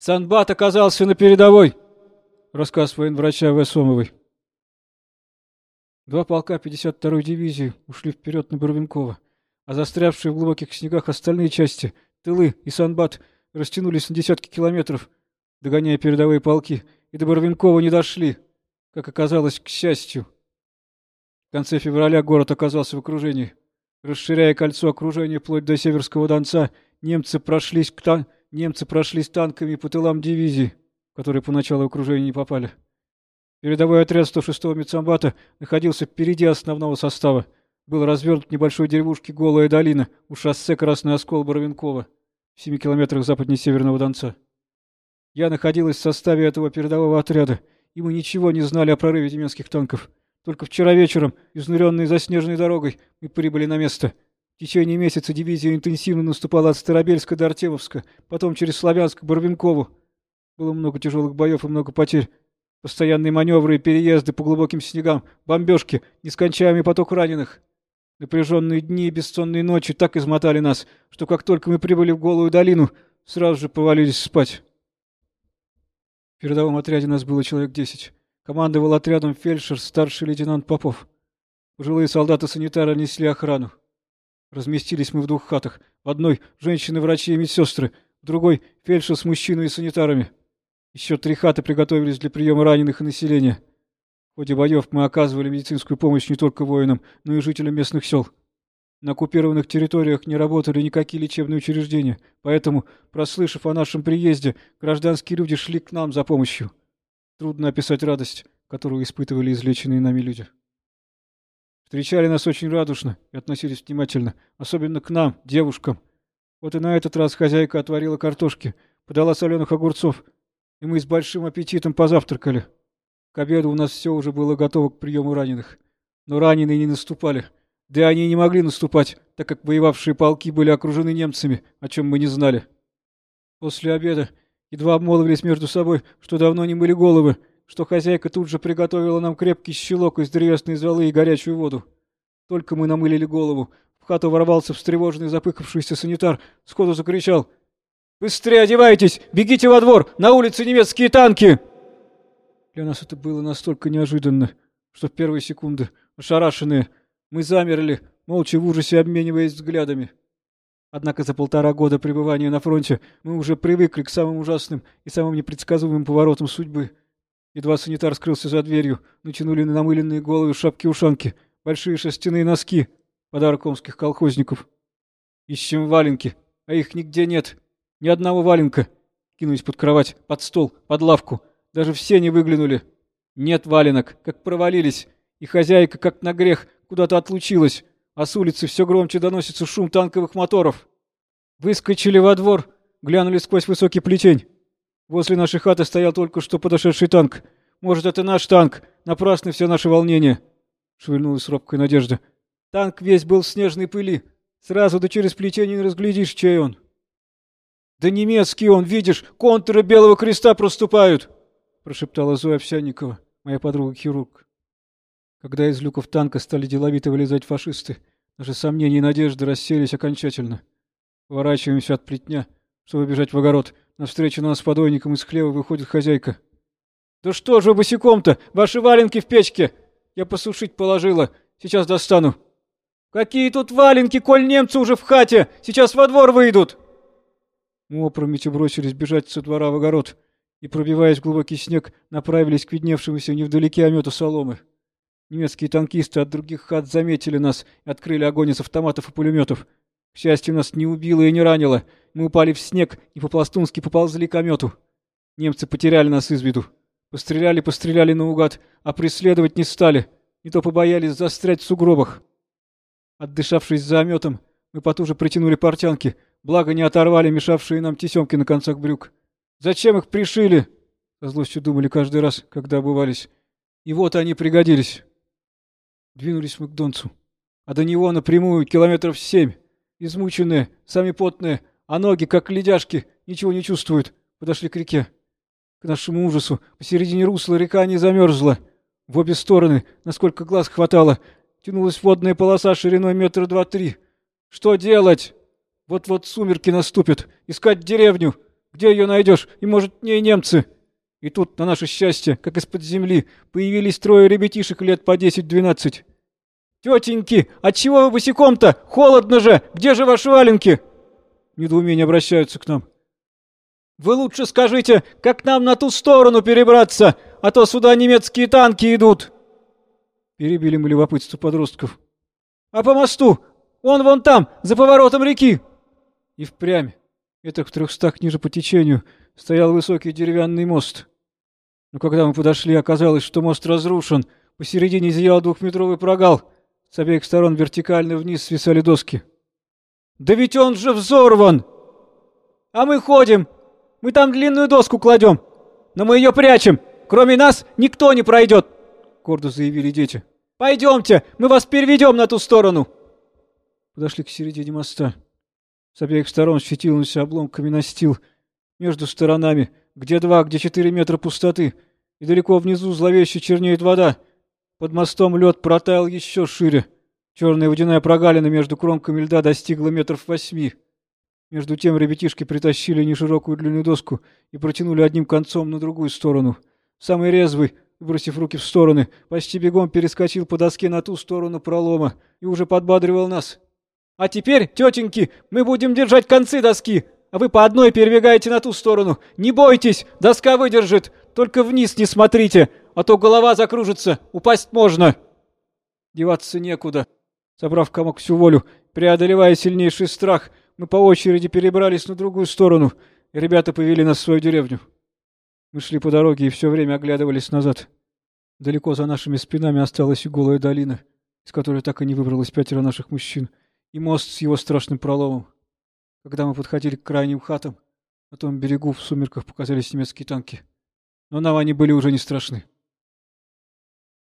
Санбат оказался на передовой. Рассказ военврача В. Два полка 52-й дивизии ушли вперед на Боровенково, а застрявшие в глубоких снегах остальные части, тылы и Санбат, растянулись на десятки километров, догоняя передовые полки, и до Боровенкова не дошли, как оказалось, к счастью. В конце февраля город оказался в окружении. Расширяя кольцо окружения вплоть до Северского Донца, немцы прошлись, к та... немцы прошлись танками по тылам дивизии, которые поначалу в окружение не попали. Передовой отряд 106-го Мецамбата находился впереди основного состава. Был развернут в небольшой деревушке Голая долина у шоссе Красный Оскол Боровенкова в 7 километрах западнее Северного Донца. Я находилась в составе этого передового отряда, и мы ничего не знали о прорыве немецких танков. Только вчера вечером, изнуренной заснеженной дорогой, мы прибыли на место. В течение месяца дивизия интенсивно наступала от Старобельска до Артемовска, потом через Славянск к Боровенкову. Было много тяжелых боев и много потерь. Постоянные маневры и переезды по глубоким снегам, бомбежки, нескончаемый поток раненых. Напряженные дни и бессонные ночи так измотали нас, что как только мы прибыли в Голую долину, сразу же повалились спать. В передовом отряде нас было человек десять. Командовал отрядом фельдшер, старший лейтенант Попов. Пожилые солдаты-санитары несли охрану. Разместились мы в двух хатах. В одной — женщины-врачи и медсестры, в другой — фельдшер с мужчиной и санитарами. Еще три хаты приготовились для приема раненых и населения. В ходе боев мы оказывали медицинскую помощь не только воинам, но и жителям местных сел. На оккупированных территориях не работали никакие лечебные учреждения, поэтому, прослышав о нашем приезде, гражданские люди шли к нам за помощью. Трудно описать радость, которую испытывали излеченные нами люди. Встречали нас очень радушно и относились внимательно, особенно к нам, девушкам. Вот и на этот раз хозяйка отварила картошки, подала соленых огурцов, и мы с большим аппетитом позавтракали. К обеду у нас все уже было готово к приему раненых. Но раненые не наступали. Да и они не могли наступать, так как воевавшие полки были окружены немцами, о чем мы не знали. После обеда едва обмолвились между собой, что давно не мыли головы, что хозяйка тут же приготовила нам крепкий щелок из древесной золы и горячую воду. Только мы намылили голову. В хату ворвался встревоженный запыхавшийся санитар, сходу закричал — «Быстрее одевайтесь! Бегите во двор! На улице немецкие танки!» Для нас это было настолько неожиданно, что в первые секунды, ошарашенные, мы замерли, молча в ужасе обмениваясь взглядами. Однако за полтора года пребывания на фронте мы уже привыкли к самым ужасным и самым непредсказуемым поворотам судьбы. Едва санитар скрылся за дверью, натянули на намыленные головы шапки-ушанки, большие шерстяные носки, подарок омских колхозников. Ищем валенки, а их нигде нет. Ни одного валенка. Кинулись под кровать, под стол, под лавку. Даже все не выглянули. Нет валенок, как провалились. И хозяйка, как на грех, куда-то отлучилась. А с улицы все громче доносится шум танковых моторов. Выскочили во двор, глянули сквозь высокий плетень. Возле нашей хаты стоял только что подошедший танк. Может, это наш танк. Напрасны все наши волнения. Шевельнулась робкая надежда. Танк весь был в снежной пыли. Сразу да через плетень не разглядишь, чей он. «Да немецкий он, видишь, контуры Белого Креста проступают!» — прошептала Зоя Овсянникова, моя подруга-хирург. Когда из люков танка стали деловито вылезать фашисты, наши сомнения и надежды расселись окончательно. Поворачиваемся от плетня, чтобы бежать в огород. Навстречу нам с подойником из хлева выходит хозяйка. «Да что же вы босиком-то? Ваши валенки в печке! Я посушить положила. Сейчас достану». «Какие тут валенки, коль немцы уже в хате! Сейчас во двор выйдут!» Мы опрометью бросились бежать со двора в огород и, пробиваясь в глубокий снег, направились к видневшемуся невдалеке омету соломы. Немецкие танкисты от других хат заметили нас и открыли огонь из автоматов и пулеметов. К счастью, нас не убило и не ранило. Мы упали в снег и по-пластунски поползли к омету. Немцы потеряли нас из виду. Постреляли, постреляли наугад, а преследовать не стали. Не то побоялись застрять в сугробах. Отдышавшись за ометом, мы потуже притянули портянки — Благо не оторвали мешавшие нам тесемки на концах брюк. Зачем их пришили? Со злостью думали каждый раз, когда обувались. И вот они пригодились. Двинулись мы к Донцу. А до него напрямую километров семь. Измученные, сами потные, а ноги, как ледяшки, ничего не чувствуют. Подошли к реке. К нашему ужасу, посередине русла река не замерзла. В обе стороны, насколько глаз хватало, тянулась водная полоса шириной метра два-три. Что делать? Вот-вот сумерки наступят. Искать деревню. Где ее найдешь? И, может, не немцы? И тут, на наше счастье, как из-под земли, появились трое ребятишек лет по десять-двенадцать. «Тетеньки, отчего вы босиком-то? Холодно же! Где же ваши валенки?» Недоумение обращаются к нам. «Вы лучше скажите, как нам на ту сторону перебраться, а то сюда немецкие танки идут!» Перебили мы любопытство подростков. «А по мосту? Он вон там, за поворотом реки!» И впрямь, это в трехстах ниже по течению, стоял высокий деревянный мост. Но когда мы подошли, оказалось, что мост разрушен, посередине зиял двухметровый прогал, с обеих сторон вертикально вниз свисали доски. «Да ведь он же взорван!» «А мы ходим! Мы там длинную доску кладем! Но мы ее прячем! Кроме нас никто не пройдет!» — гордо заявили дети. «Пойдемте, мы вас переведем на ту сторону!» Подошли к середине моста. С обеих сторон светился обломками настил. Между сторонами, где два, где четыре метра пустоты, и далеко внизу зловеще чернеет вода. Под мостом лед протаял еще шире. Черная водяная прогалина между кромками льда достигла метров восьми. Между тем ребятишки притащили неширокую длинную доску и протянули одним концом на другую сторону. Самый резвый, выбросив руки в стороны, почти бегом перескочил по доске на ту сторону пролома и уже подбадривал нас. А теперь, тетеньки, мы будем держать концы доски, а вы по одной перебегаете на ту сторону. Не бойтесь, доска выдержит, только вниз не смотрите, а то голова закружится, упасть можно. Деваться некуда. Собрав комок всю волю, преодолевая сильнейший страх, мы по очереди перебрались на другую сторону, и ребята повели нас в свою деревню. Мы шли по дороге и все время оглядывались назад. Далеко за нашими спинами осталась и голая долина, из которой так и не выбралось пятеро наших мужчин — и мост с его страшным проломом. Когда мы подходили к крайним хатам, на том берегу в сумерках показались немецкие танки. Но нам они были уже не страшны.